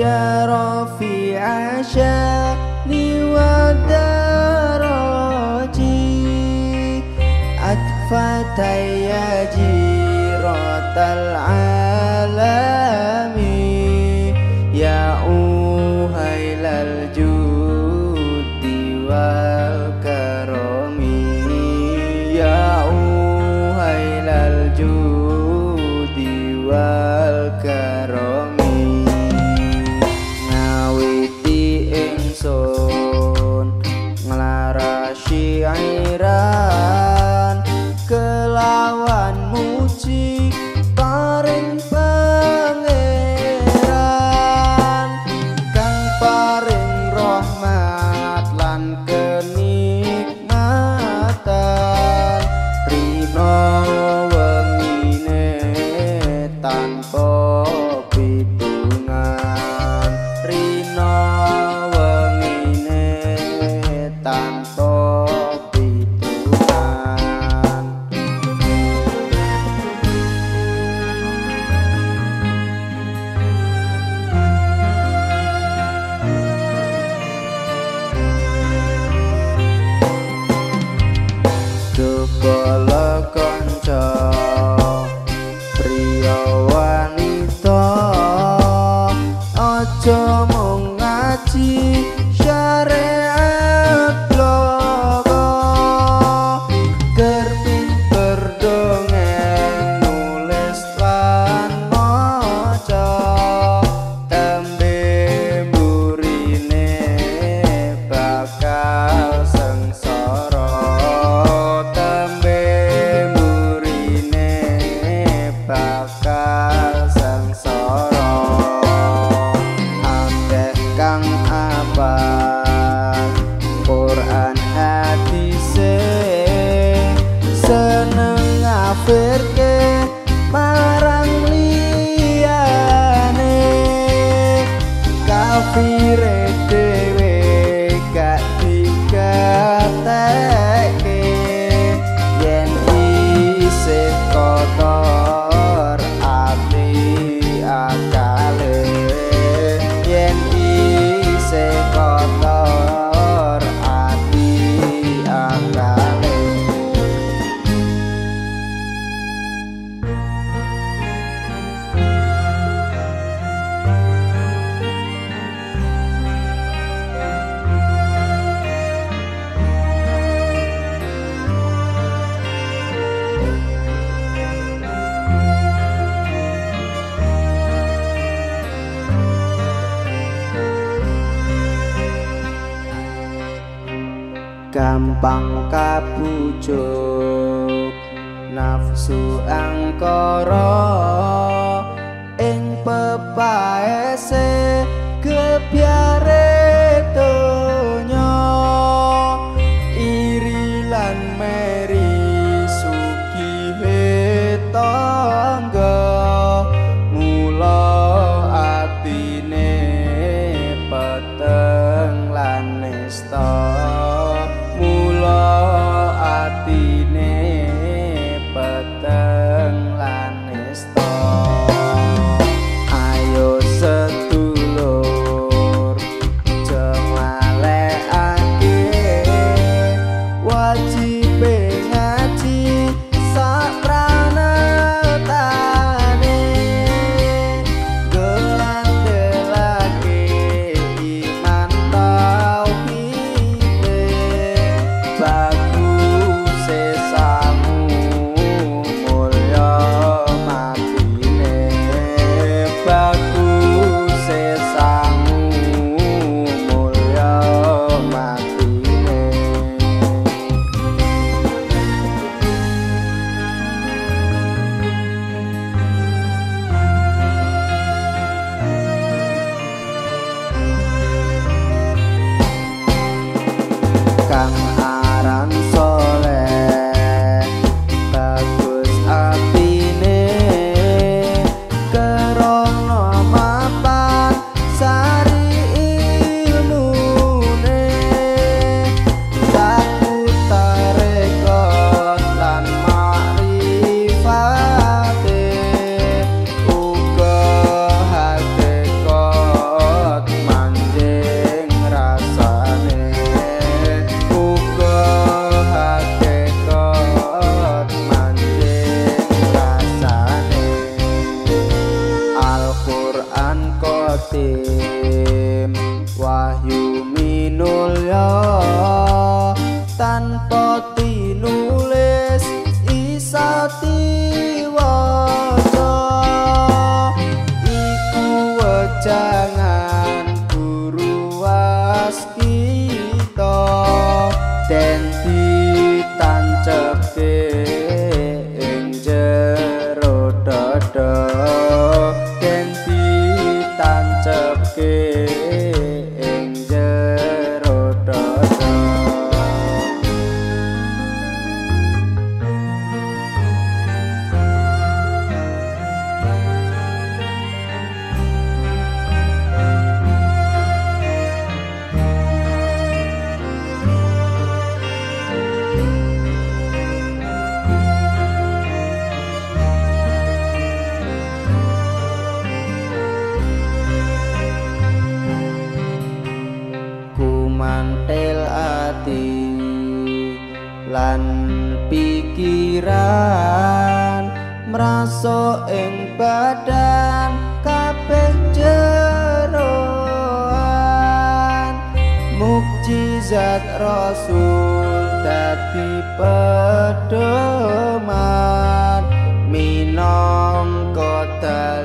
يا رفيع شان acerca. Gampang kabujuk nafsu angkara rasa ing badan kabeh jeroan. Mukjizat rasul dadi pedoman minong kota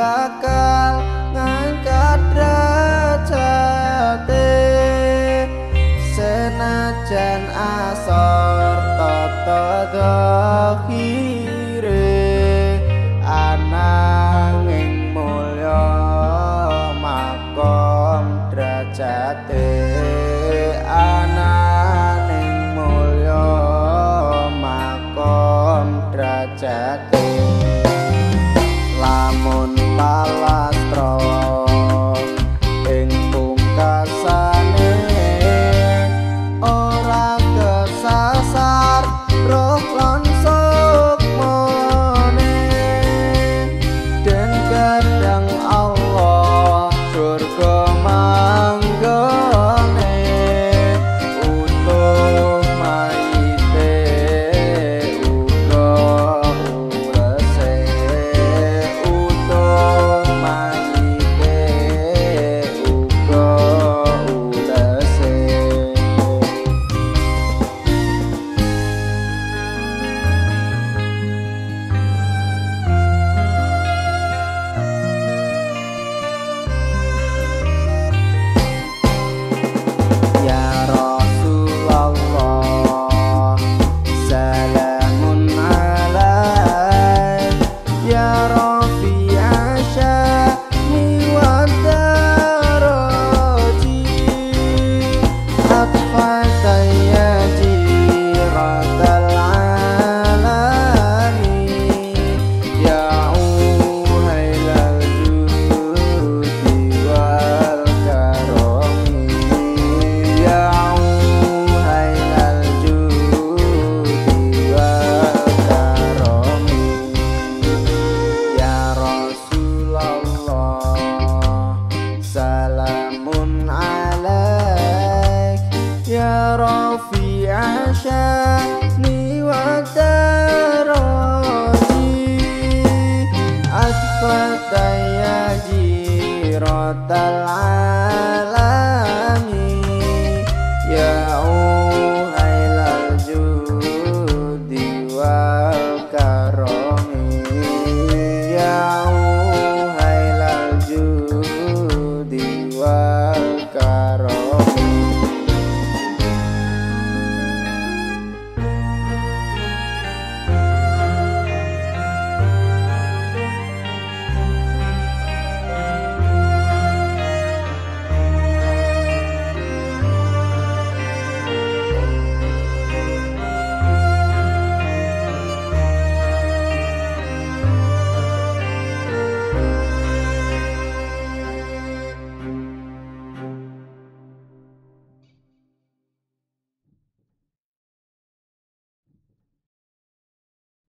bakal ngangkat derajate. Senajan asor tata dhok